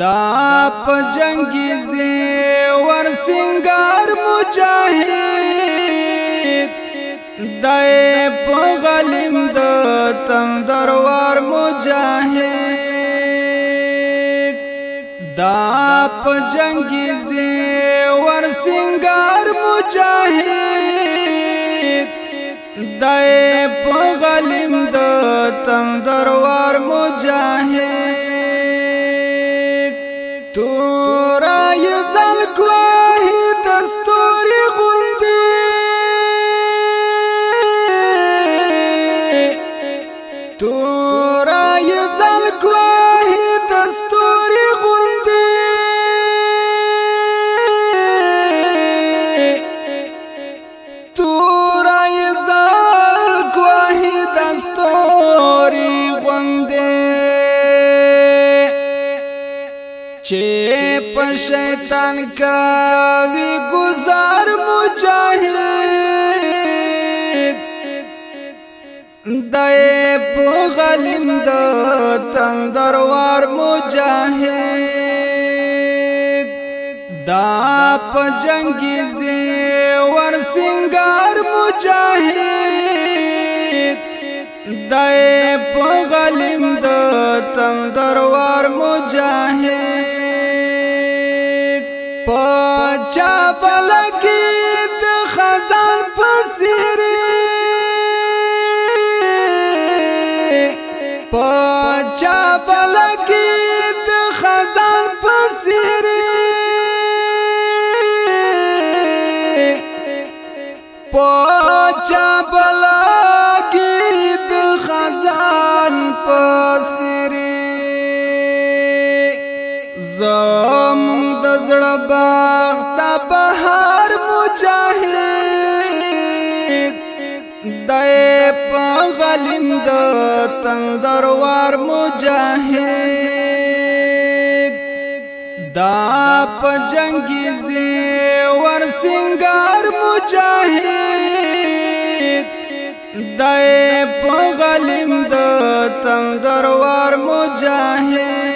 دا په جنگ زی ور سنگار مجاهد دای په غلیم د تندروار مجاهد دا په جنگ زی ور سنگار مجاهد دای په غلیم د تندروار शैतान का भी गुजार मुझे दए पुगलिम दो तंदरवार मुझे दाप जंगी जेवर सिंगार मुझे दए पुगलिम दो तंदरवार मुझे پچا بلکی د خزان پسیری زړه باغ تا بهار مجاهد دای په غلند تندروار مجاهد دا په جنگي زیور سنگار مجاهد دای په غلند تندروار مجاهد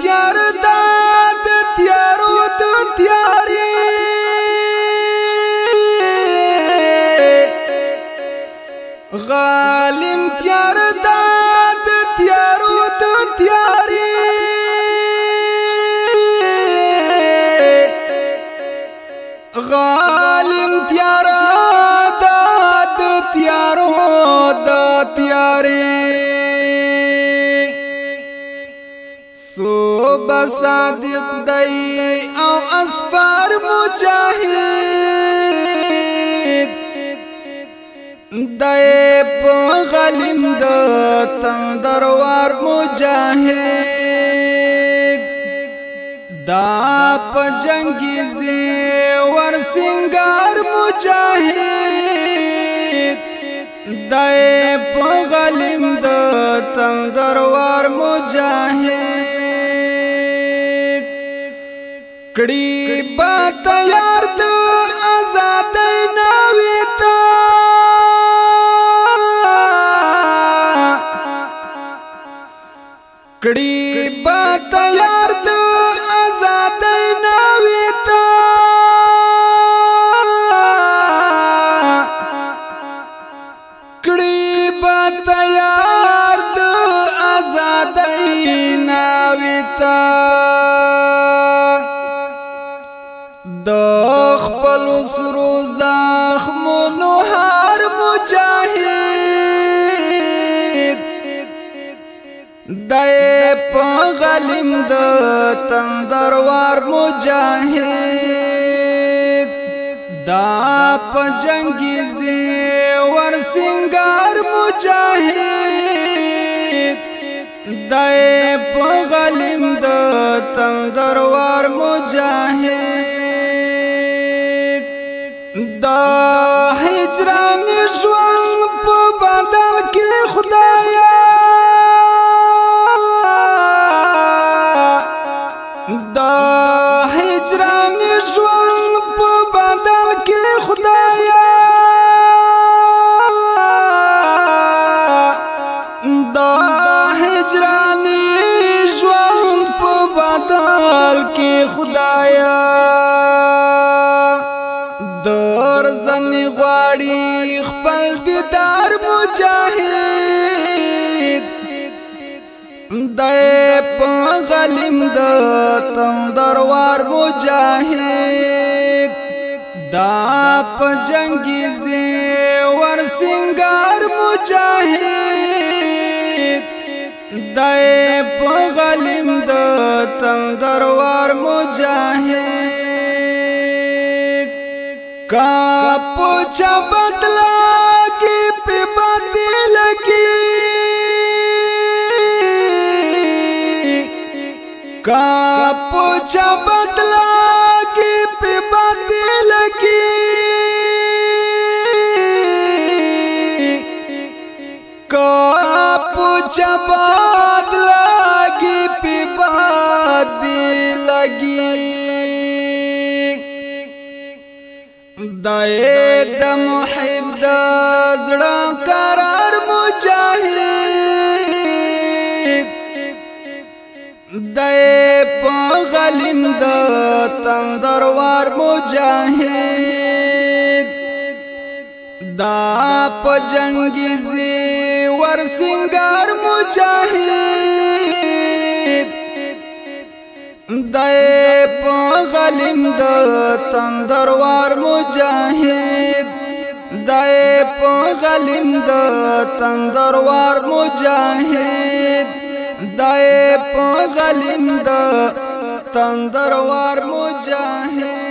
تیار دا د تیارو د تیارې غالم تیار دا د تیارو د تیارې غالم تیار توبه صادق دی او اسفار مجاهد دی په غلیم د تندروار مجاهد دا په جنگی زی ور سنگار مجاهد دی په غلیم د کړي با تیار د آزاد ناوي تا کړي با تیار د آزاد ناوي تا کړي با تیار تورو زخمونو هر مجاهد دای په غلیم د تندروار مجاهد دا په جنگي زیور سنگار مجاهد دای په غلیم د تندروار ژوند په بدل کې خدایا دا هجران ژوند په بدل کې خدایا دا هجران ژوند په بدل کې خدایا در زنی غواړي د تندروار مجاهد دا په جنگي زیور سنگار مجاهد دای په غلیم د تندروار مجاهد کا په چبتلا چا بدلا کی په باندې لګي کا پوچا بدلا کی په باندې لګي دای د محب د زړه کرا د تندروار مجاهد دا په جنگیزي ور سنگار مجاهد د په غلیم د تندروار مجاهد د په غلیم د تندروار مجاهد د په غلیم د تندروار مجاهد